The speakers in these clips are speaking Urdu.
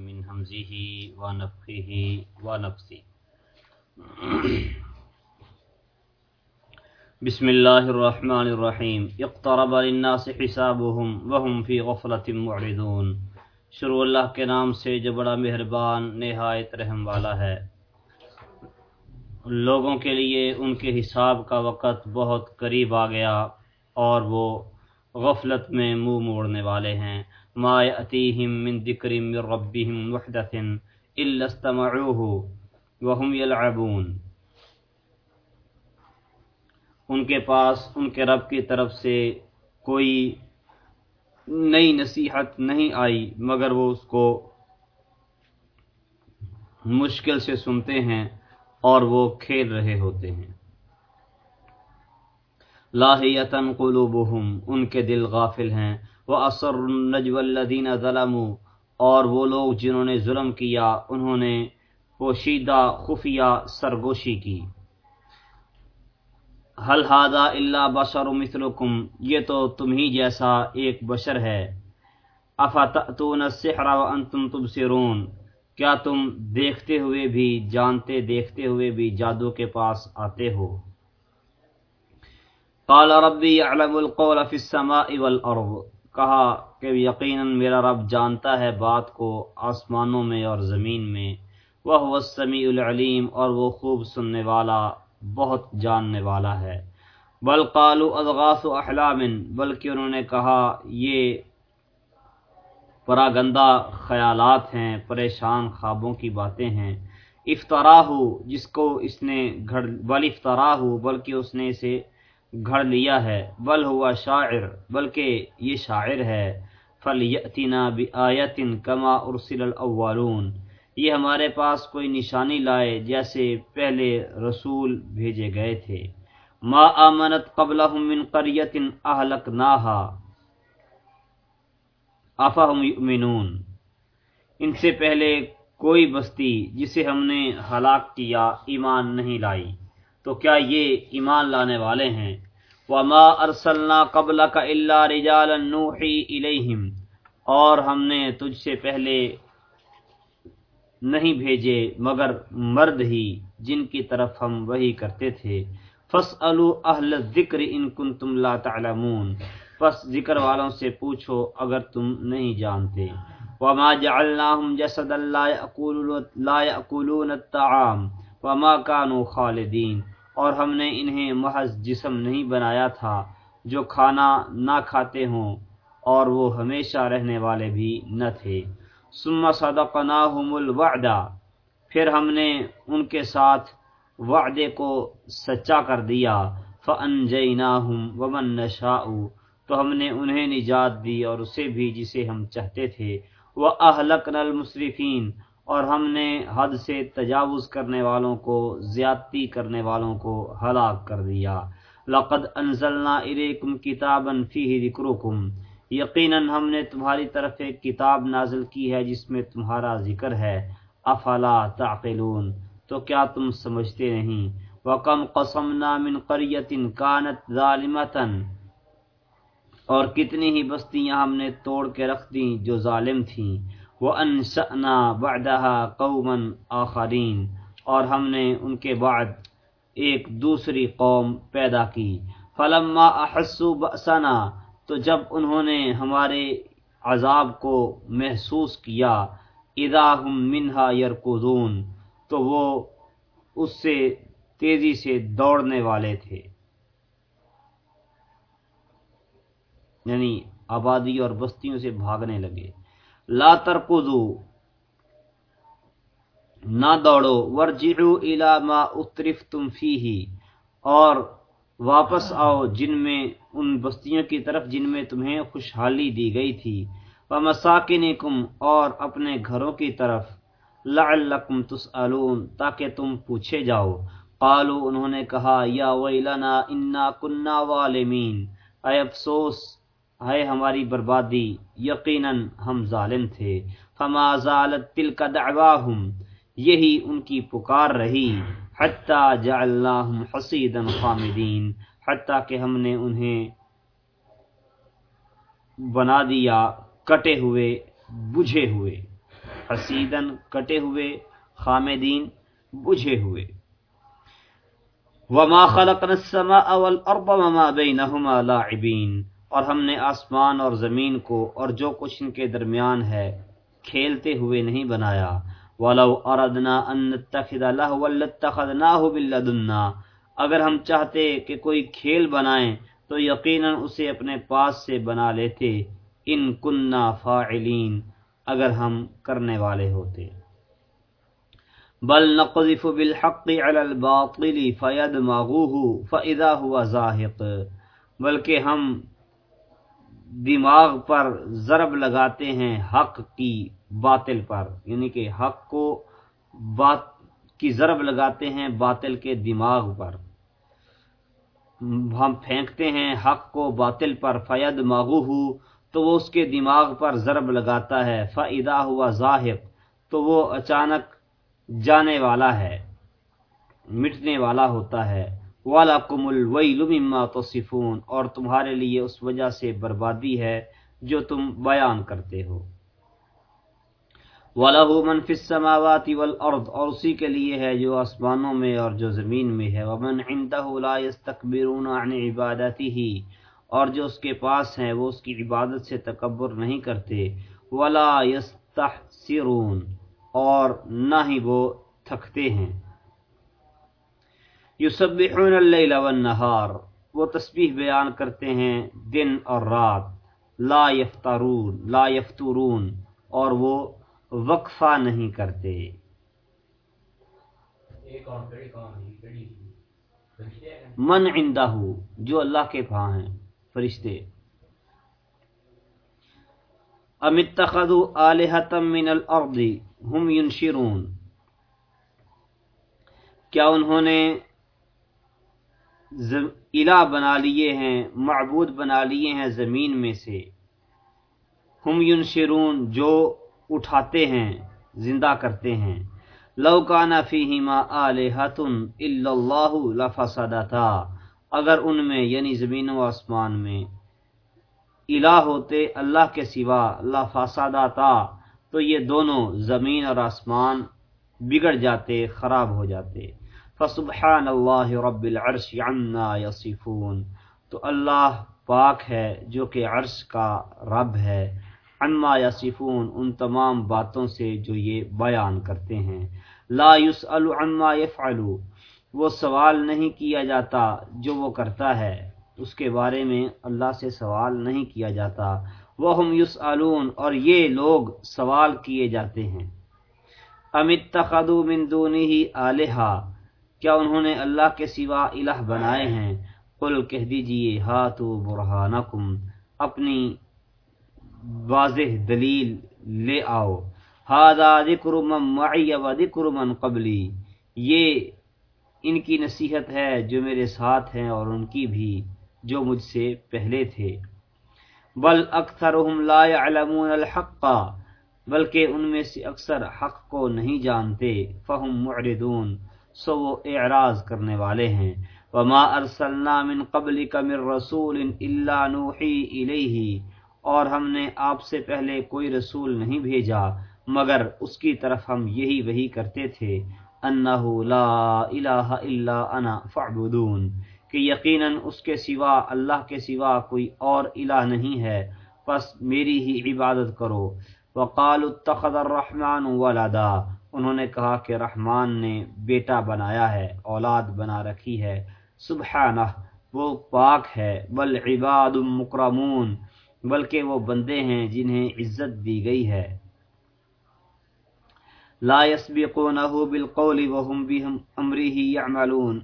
من حمزه ونفخه ونفسه. بسم الله الرحمن الرحيم. اقترب للناس حسابهم وهم في غفلة معرضون. شروع اللہ کے نام سے جو بڑا مہربان نہایت رحم والا ہے. لوگوں کے لیے ان کے حساب کا وقت بہت قریب آ گیا اور وہ غفلت میں منہ موڑنے والے ہیں۔ ما يأتيهم من ذكر من ربهم محدث إلا استمعوه وهم يلعبون۔ ان کے پاس، ان کے رب کی طرف سے کوئی نئی نصیحت نہیں آئی، مگر وہ اس کو مشکل سے سنتے ہیں اور وہ کھیل رہے ہوتے ہیں۔ لاہیتن قلوبہم، ان کے دل غافل ہیں۔ وہ اثر النجو الدین ظلم اور وہ لوگ جنہوں نے ظلم کیا، انہوں نے پوشیدہ، خفیہ سرگوشی کی۔ حل ہادا اللہ بشر مثلکم یہ تو تم ہی جیسا ایک بشر ہے۔ افتون السحر وانتم تبصرون؟ کیا تم دیکھتے ہوئے بھی، جانتے دیکھتے ہوئے بھی جادو کے پاس آتے ہو؟ قال ربی يعلم القول في السماء والارض. کہا کہ یقیناً میرا رب جانتا ہے بات کو آسمانوں میں اور زمین میں. وہ سمیع العلیم اور وہ خوب سننے والا، بہت جاننے والا ہے. بل قالو اضغاث احلام، بلکہ انہوں نے کہا، یہ پراگندہ خیالات ہیں، پریشان خوابوں کی باتیں ہیں. افطراہ جس کو اس نے گھڑ بل افطراہ بلکہ اس نے اسے گھڑ لیا ہے۔ بل ہوا شاعر، بلکہ یہ شاعر ہے۔ فل یتینا بآیتن کما ارسل الاولون یہ ہمارے پاس کوئی نشانی لائے جیسے پہلے رسول بھیجے گئے تھے۔ ما آمنت قبلہم من قریت اہلکناہا افہم یؤمنون ان سے پہلے کوئی بستی جسے ہم نے ہلاک کیا ایمان نہیں لائی۔ تو کیا یہ ایمان لانے والے ہیں؟ وما ارسلنا قبل کا اللہ رجال نوحی الیہم اور ہم نے تجھ سے پہلے نہیں بھیجے، مگر مرد ہی جن کی طرف ہم وہی کرتے تھے۔ فس اہل ذکر ان کن تم لا تعلمون۔ پس ذکر والوں سے پوچھو اگر تم نہیں جانتے۔ وما جعلناهم جسدا لا يأكلون الطعام۔ وما كانوا خالدین اور ہم نے انہیں محض جسم نہیں بنایا تھا جو کھانا نہ کھاتے ہوں، اور وہ ہمیشہ رہنے والے بھی نہ تھے۔ ثم صدقناہم الوعدہ پھر ہم نے ان کے ساتھ وعدے کو سچا کر دیا۔ فانجیناہم ومن نشاء، تو ہم نے انہیں نجات دی اور اسے بھی جسے ہم چاہتے تھے۔ وَأَهْلَقْنَا الْمُسْرِفِينَ اور ہم نے حد سے تجاوز کرنے والوں کو، زیادتی کرنے والوں کو ہلاک کر دیا۔ لقد انزلنا الیکم کتابا فیہ ذکرکم۔ یقیناً ہم نے تمہاری طرف ایک کتاب نازل کی ہے جس میں تمہارا ذکر ہے۔ افلا تعقلون۔ تو کیا تم سمجھتے نہیں؟ وکم قسمنا من قریت کانت ظالمتا اور کتنی ہی بستیاں ہم نے توڑ کے رکھ دیں جو ظالم تھیں۔ وَأَنْشَأْنَا بَعْدَهَا قَوْمًا آخَرِينَ۔ اور ہم نے ان کے بعد ایک دوسری قوم پیدا کی۔ فَلَمَّا أَحَسُّوا بَأْسَنَا، تو جب انہوں نے ہمارے عذاب کو محسوس کیا، اِذَا هُم مِّنْهَا يَرْكُضُونَ، تو وہ اس سے تیزی سے دوڑنے والے تھے۔ یعنی آبادی اور بستیوں سے بھاگنے لگے۔ لا ترکضو، نہ دوڑو ورجعو الى ما اترفتم فیہ اور واپس آؤ جن میں، ان بستیوں کی طرف جن میں تمہیں خوشحالی دی گئی تھی۔ ومساکنکم اور اپنے گھروں کی طرف۔ لعلکم تسألون، تاکہ تم پوچھے جاؤ۔ قالو انہوں نے کہا، یا ویلنا، انا کننا والمین اے افسوس ہے ہماری بربادی، یقیناً ہم ظالم تھے۔ فما زالت تلک دعواہم یہی ان کی پکار رہی۔ حتی جعلناہم حسیدا خامدین حتی کہ ہم نے انہیں بنا دیا، کٹے ہوئے، بجھے ہوئے۔ حسیدن کٹے ہوئے خامدین بجھے ہوئے۔ وما خلقنا السماء والارض وما بينهما لاعبين۔ اور ہم نے آسمان اور زمین کو اور جو کچھ ان کے درمیان ہے کھیلتے ہوئے نہیں بنایا۔ ولو اردنا ان نتخذ لهوا لاتخذناه باللدنا اگر ہم چاہتے کہ کوئی کھیل بنائیں، تو یقینا اسے اپنے پاس سے بنا لیتے۔ ان کننا فاعلین اگر ہم کرنے والے ہوتے۔ بل نقذف بالحق على الباطل فيدمغه فاذا هو زاهق۔ بلکہ ہم دماغ پر ضرب لگاتے ہیں حق کی باطل پر یعنی کہ حق کو بات کی ضرب لگاتے ہیں باطل کے دماغ پر۔ ہم پھینکتے ہیں حق کو باطل پر فید ماغو تو وہ اس کے دماغ پر ضرب لگاتا ہے۔ فعدا ہوا ظاہر تو وہ اچانک جانے والا ہے، مٹنے والا ہوتا ہے۔ والا کم الویلما توصفون اور تمہارے لیے اس وجہ سے بربادی ہے جو تم بیان کرتے ہو۔ وَلَهُ مَنْ فِي السَّمَاوَاتِ وَالْأَرْضِ اور اسی کے لیے ہے جو آسمانوں میں اور جو زمین میں ہے۔ وَمَنْ عِنْدَهُ لَا يَسْتَكْبِرُونَ عَنِ عِبَادَتِهِ اور جو اس کے پاس ہیں وہ اس کی عبادت سے تکبر نہیں کرتے۔ وَلَا يَسْتَحْسِرُونَ اور نہ ہی وہ تھکتے ہیں۔ یسبحون اللیل والنہار، وہ تسبیح بیان کرتے ہیں دن اور رات، لا یفترون لا یفترون، اور وہ وقفہ نہیں کرتے۔ من عندہ جو اللہ کے پاں ہیں، فرشتے۔ ام اتخذوا آلہتا من الارض، ہم ینشرون۔ کیا انہوں نے الہ بنا لیے ہیں، معبود بنا لیے ہیں زمین میں سے۔ ہم ینشرون جو اٹھاتے ہیں، زندہ کرتے ہیں۔ لو کانا فیہما آلہت الا اللہ لفسدتا اگر ان میں یعنی زمین و آسمان میں الہ ہوتے، اللہ کے سوا لفسدتا تو یہ دونوں زمین اور آسمان بگڑ جاتے، خراب ہو جاتے۔ فسبحان اللہ رب العرش عما یصفون۔ تو اللہ پاک ہے جو کہ عرش کا رب ہے۔ عما یصفون ان تمام باتوں سے جو یہ بیان کرتے ہیں۔ لا يسأل عما يفعل وہ سوال نہیں کیا جاتا جو وہ کرتا ہے۔ اس کے بارے میں اللہ سے سوال نہیں کیا جاتا۔ وہ ہم یوس اور یہ لوگ سوال کیے جاتے ہیں۔ امت تخدو مندونی ہی آلیہ کیا انہوں نے اللہ کے سوا الہ بنائے ہیں؟ قل کہہ دیجیے، ہاتو برہانکم، اپنی واضح دلیل لے آؤ۔ ہادا ذکر من معی و ذکر من قبلی۔ یہ ان کی نصیحت ہے جو میرے ساتھ ہیں اور ان کی بھی جو مجھ سے پہلے تھے۔ بل اکثرهم لا يعلمون الحق، بلکہ ان میں سے اکثر حق کو نہیں جانتے، فہم معرضون۔ سو وہ اعراض کرنے والے ہیں۔ وما ارسلنا من قبلك من رسول الا نوحي اليه اور ہم نے آپ سے پہلے کوئی رسول نہیں بھیجا، مگر اس کی طرف ہم یہی وہی کرتے تھے۔ انه لا الہ الا انا فاعبدون۔ کہ یقیناً اس کے سوا، اللہ کے سوا کوئی اور الہ نہیں ہے۔ پس میری ہی عبادت کرو۔ وقال اتخذ الرحمن ولدا۔ انہوں نے کہا کہ رحمان نے بیٹا بنایا ہے، اولاد بنا رکھی ہے۔ سبحانہ، وہ پاک ہے۔ بل عباد مکرمون، بلکہ وہ بندے ہیں جنہیں عزت دی گئی ہے۔ لا يسبقونه بالقول وهم بهم امره يعملون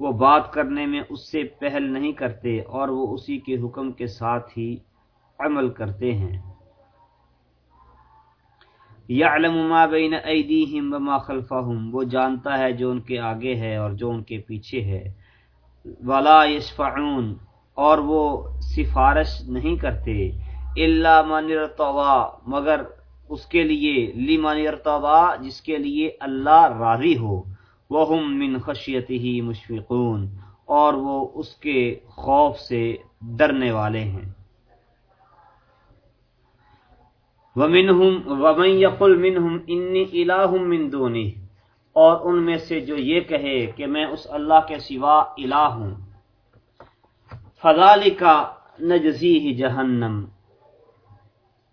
وہ بات کرنے میں اس سے پہل نہیں کرتے اور وہ اسی کے حکم کے ساتھ ہی عمل کرتے ہیں۔ یعلم ما بین ایدیہم وما خلفہم، وہ جانتا ہے جو ان کے آگے ہے اور جو ان کے پیچھے ہے۔ ولا یشفعون، اور وہ سفارش نہیں کرتے۔ الا من ارتضا، مگر اس کے لیے، لمن ارتضا، جس کے لیے اللہ راضی ہو۔ وہم من خشیت ہی مشفقون، اور وہ اس کے خوف سے ڈرنے والے ہیں۔ ومنہم ومن یقل منہم انی الہ من دونی۔ اور ان میں سے جو یہ کہے کہ میں اس اللہ کے سوا الہ ہوں۔ فذالک نجزیہ جہنم۔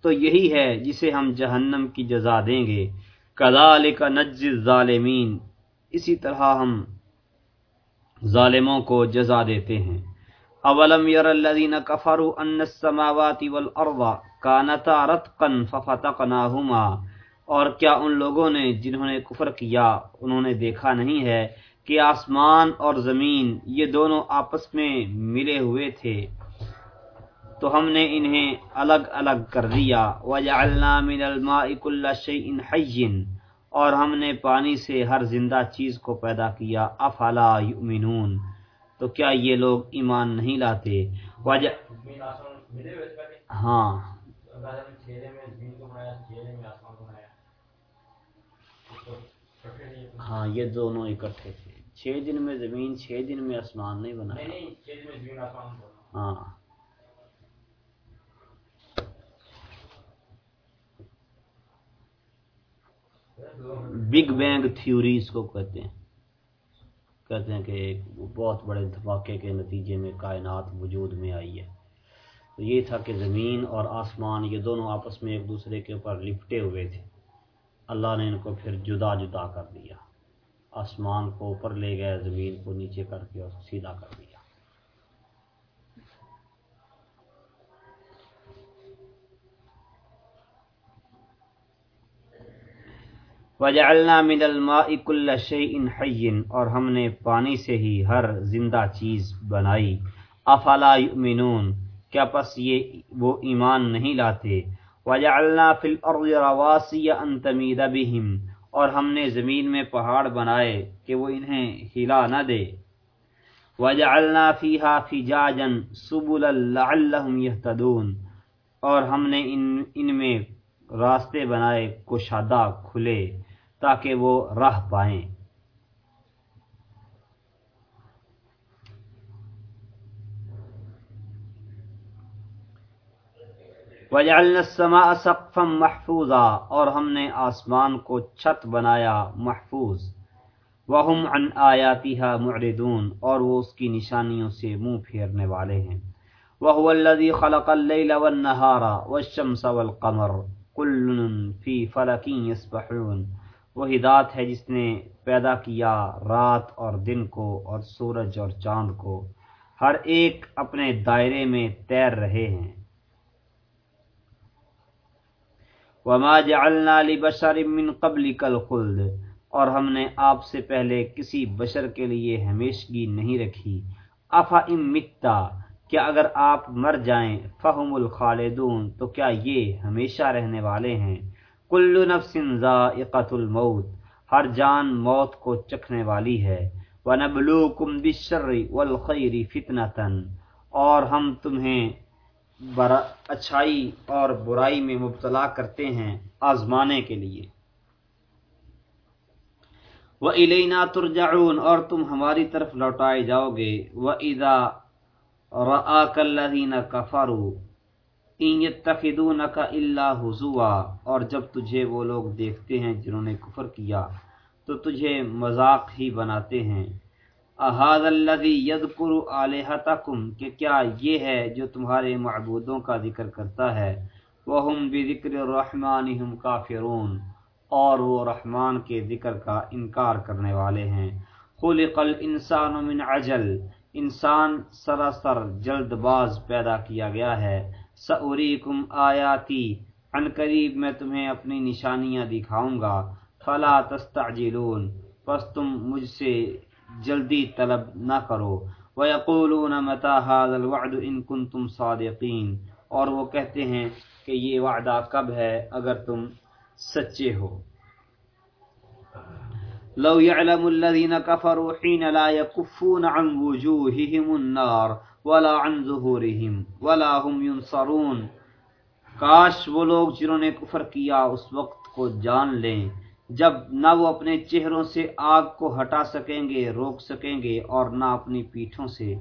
تو یہی ہے جسے ہم جہنم کی جزا دیں گے۔ کذالک نجز الظالمین۔ اسی طرح ہم ظالموں کو جزا دیتے ہیں۔ اولم یر الذین کفروا ان السماوات والارض کانتا رتقا ففتقناهما اور کیا ان لوگوں نے جنہوں نے کفر کیا، انہوں نے دیکھا نہیں ہے کہ آسمان اور زمین یہ دونوں آپس میں ملے ہوئے تھے۔ تو ہم نے انہیں الگ الگ کر دیا۔ وجعلنا من الماء كل شيء حي اور ہم نے پانی سے ہر زندہ چیز کو پیدا کیا۔ افلا یؤمنون تو کیا یہ لوگ ایمان نہیں لاتے؟ وجہ ہاں۔ ہاں یہ دونوں اکٹھے تھے۔ چھ دن میں زمین چھ دن میں آسمان نہیں بنا۔ ہاں۔ بگ بینگ تھیوری اس کو کہتے ہیں۔ کہتے ہیں کہ ایک بہت بڑے دھماکے کے نتیجے میں کائنات وجود میں آئی ہے۔ تو یہ تھا کہ زمین اور آسمان یہ دونوں آپس میں ایک دوسرے کے اوپر لپٹے ہوئے تھے۔ اللہ نے ان کو پھر جدا جدا کر دیا۔ آسمان کو اوپر لے گئے، زمین کو نیچے کر کے اور سیدھا کر دیا۔ وجعلنا من الماء كل شيء حي، اور ہم نے پانی سے ہی ہر زندہ چیز بنائی۔ افلا يؤمنون کیا پس یہ وہ ایمان نہیں لاتے؟ وجعلنا في الارض رواسي ان تميد بهم اور ہم نے زمین میں پہاڑ بنائے کہ وہ انہیں ہلا نہ دے۔ وجعلنا فيها فجاجا سبلا لعلهم يهتدون اور ہم نے ان ان میں راستے بنائے، کشادہ کھلے۔ تاکہ وہ راہ پائیں۔ وجعلنا السماء سقفا محفوظا، اور ہم نے آسمان کو چھت بنایا محفوظ۔ وهم عن آیاتها معرضون، اور وہ اس کی نشانیوں سے منہ پھیرنے والے ہیں۔ وهو الذي خلق الليل والنهار والشمس والقمر كل في فلك يسبحون۔ وہی ذات ہے جس نے پیدا کیا رات اور دن کو اور سورج اور چاند کو۔ ہر ایک اپنے دائرے میں تیر رہے ہیں۔ وما جعلنا لبشر من قبلك الخلد۔ اور ہم نے آپ سے پہلے کسی بشر کے لیے ہمیشگی نہیں رکھی۔ افا ام متا۔ کیا اگر آپ مر جائیں فہم الخالدون تو کیا یہ ہمیشہ رہنے والے ہیں؟ کل نفس ذائقۃ الموت، ہر جان موت کو چکھنے والی ہے۔ ونبلوکم بالشر والخیر فتنة، اور ہم تمہیں اچھائی اور برائی میں مبتلا کرتے ہیں آزمانے کے لیے۔ وَإِلَيْنَا تُرْجَعُونَ، اور تم ہماری طرف لوٹائے جاؤ گے۔ وَإِذَا رَآكَ الَّذِينَ كَفَرُوا کا اللہ حضوا اور جب تجھے وہ لوگ دیکھتے ہیں جنہوں نے کفر کیا، تو تجھے مذاق ہی بناتے ہیں۔ احاد الذي يذكر الهتكم کہ کیا یہ ہے جو تمہارے معبودوں کا ذکر کرتا ہے؟ وهم بذكر الرحمن هم کافرون، اور وہ رحمان کے ذکر کا انکار کرنے والے ہیں۔ خلق الانسان من عجل، انسان سراسر جلد باز پیدا کیا گیا ہے۔ سوریکم آیاتی ان قریب میں تمہیں اپنی نشانیاں دکھاؤں گا۔ فلا تستعجلون پس تم مجھ سے جلدی طلب نہ کرو۔ وَيَقُولُونَ مَتَى هَذَا الْوَعْدُ إِن كُنتُمْ صَادِقِينَ، اور وہ کہتے ہیں کہ یہ وعدہ کب ہے اگر تم سچے ہو۔ لو يعلم الذين كفروا حين لا يكفون عن وجوههم النار ولا عن ظهورهم ولا هم ينصرون کاش وہ لوگ جنہوں نے کفر کیا اس وقت کو جان لیں۔ جب نہ وہ اپنے چہروں سے آگ کو ہٹا سکیں گے، روک سکیں گے اور نہ اپنی پیٹھوں سے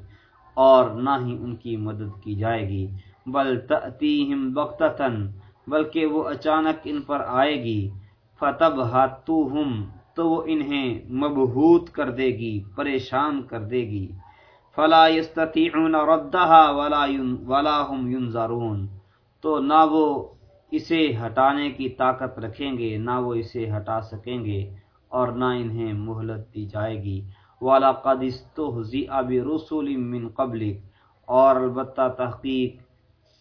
اور نہ ہی ان کی مدد کی جائے گی۔ بل تأتیہم بغتتن بلکہ وہ اچانک ان پر آئے گی۔ فتب ہاتوہم تو وہ انہیں مبہوت کر دے گی، پریشان کر دے گی۔ فلا يستطيعون ردها ولا ولا هم ينظرون تو نہ وہ اسے ہٹانے کی طاقت رکھیں گے، نہ وہ اسے ہٹا سکیں گے اور نہ انہیں مہلت دی جائے گی۔ والا قدستحزی رسول من قبل اور البتہ تحقیق،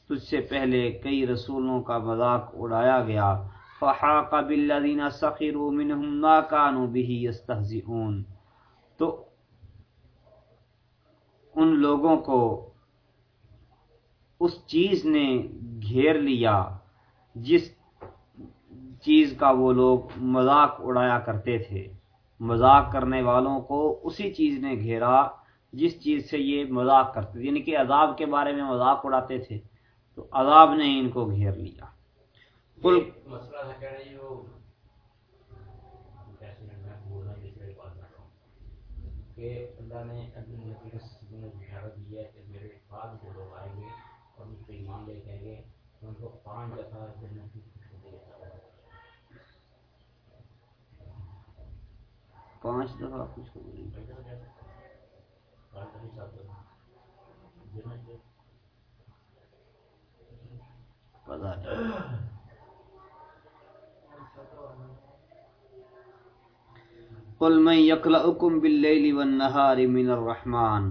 تجھ سے پہلے کئی رسولوں کا مذاق اڑایا گیا۔ فحاق بالذین سخروا منهم ما كانوا به يستهزئون۔ تو ان لوگوں کو اس چیز نے گھیر لیا جس چیز کا وہ لوگ مذاق اڑایا کرتے تھے۔ مذاق کرنے والوں کو اسی چیز نے گھیرا جس چیز سے یہ مذاق کرتے تھے یعنی کہ عذاب کے بارے میں مذاق اڑاتے تھے تو عذاب نے ان کو گھیر لیا۔ کل اللہ نے میرے بعد جو لوگ آئیں گے اور مجھ پہ ایمان لے کہیں گے ان کو پانچ دفعہ جنت کی پانچ دفعہ کچھ ہو گئی پتا قل من یقلعکم باللیل والنہار من الرحمن۔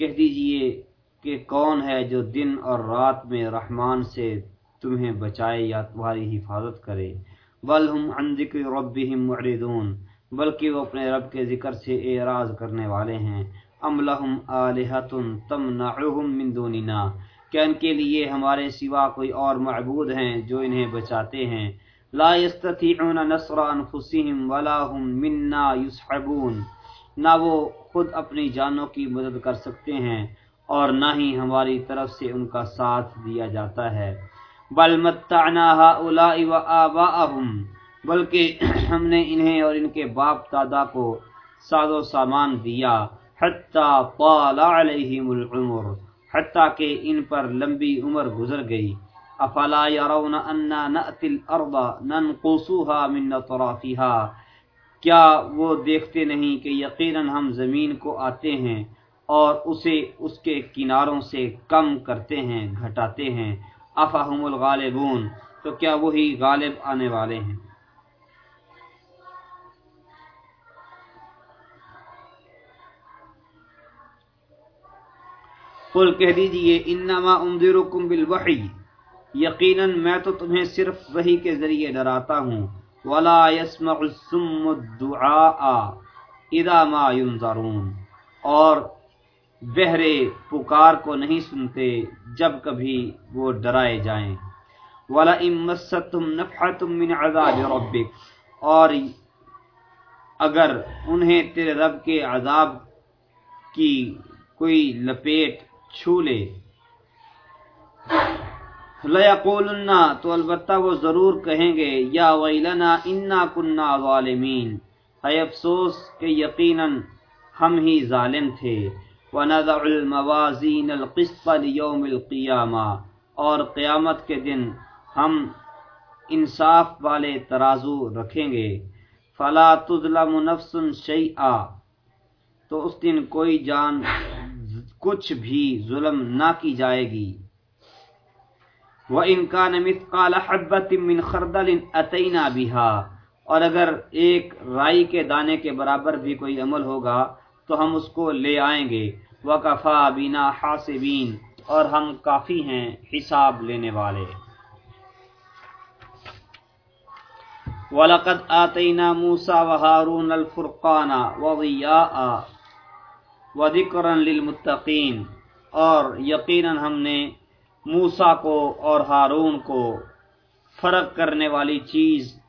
کہہ دیجیے کہ کون ہے جو دن اور رات میں رحمان سے تمہیں بچائے یا تمہاری حفاظت کرے؟ بل ہم عن ذکر ربهم معرضون، بلکہ وہ اپنے رب کے ذکر سے اعراض کرنے والے ہیں۔ ام لہم آلہت تمنعہم من دوننا کیا ان کے لیے ہمارے سوا کوئی اور معبود ہیں جو انہیں بچاتے ہیں۔ لا يستطيعون نصر انفسهم ولا هم منا يسحبون نہ وہ خود اپنی جانوں کی مدد کر سکتے ہیں اور نہ ہی ہماری طرف سے ان کا ساتھ دیا جاتا ہے۔ بل متعنا هؤلاء وآباءهم بلکہ ہم نے انہیں اور ان کے باپ دادا کو ساز و سامان دیا۔ حتیٰ طال علیہم العمر، حتیٰ کہ ان پر لمبی عمر گزر گئی۔ افلا یرون انا نأتی الارض ننقصوها من طرافها کیا وہ دیکھتے نہیں کہ یقیناً ہم زمین کو آتے ہیں اور اسے اس کے کناروں سے کم کرتے ہیں، گھٹاتے ہیں۔ افہم الغالبون، تو کیا وہی غالب آنے والے ہیں؟ قل کہہ دیجیے، انما انذرکم بالوحی، یقیناً میں تو تمہیں صرف وحی کے ذریعے ڈراتا ہوں۔ ولا يسمع السم الدعاء اذا ما اور بہرے پکار کو نہیں سنتے جب کبھی وہ ڈرائے جائیں۔ ولا امستم نفحتم من عذاب ربک اور اگر انہیں تیرے رب کے عذاب کی کوئی لپیٹ چھو لے۔ لَيَقُولُنَّا تو البتہ وہ ضرور کہیں گے، یا ویلنا انا کننا ظالمین۔ ہے افسوس کہ یقیناً ہم ہی ظالم تھے۔ وَنَذَعُ الْمَوَازِينَ الْقِسْطَ لِيَوْمِ الْقِيَامَةِ۔ اور قیامت کے دن ہم انصاف والے ترازو رکھیں گے۔ فلا تظلم نفس شیئا تو اس دن کوئی جان، کچھ بھی ظلم نہ کی جائے گی۔ وہ ان کا نمت کالا حبت من خردل اور اگر ایک رائی کے دانے کے برابر بھی کوئی عمل ہوگا، تو ہم اس کو لے آئیں گے۔ وہ کفا بینا حاسبین اور ہم کافی ہیں حساب لینے والے۔ وَلَقَدْ آتَيْنَا مُوسَى وَهَارُونَ الْفُرْقَانَ وَضِيَاءَ وَذِكْرًا لِلْمُتَّقِينَ۔ اور یقیناً ہم نے موسا کو اور ہارون کو فرق کرنے والی چیز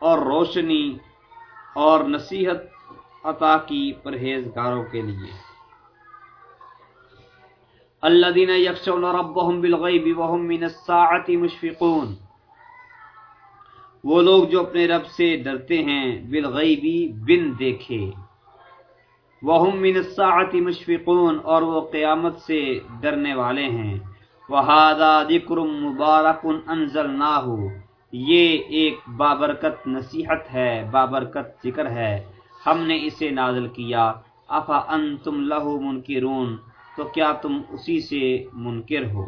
اور روشنی اور نصیحت عطا کی پرہیزگاروں کے لیے۔ اللہ دین یکشون ربهم بالغیب وهم من الساعة مشفقون۔ وہ لوگ جو اپنے رب سے ڈرتے ہیں بالغیبی بن دیکھے۔ وهم من الساعة مشفقون اور وہ قیامت سے ڈرنے والے ہیں۔ وہادہ ذکر مبارک انزلناہ یہ ایک بابرکت نصیحت ہے، بابرکت ذکر ہے۔ ہم نے اسے نازل کیا۔ افا انتم لہو منکرون۔ تو کیا تم اسی سے منکر ہو؟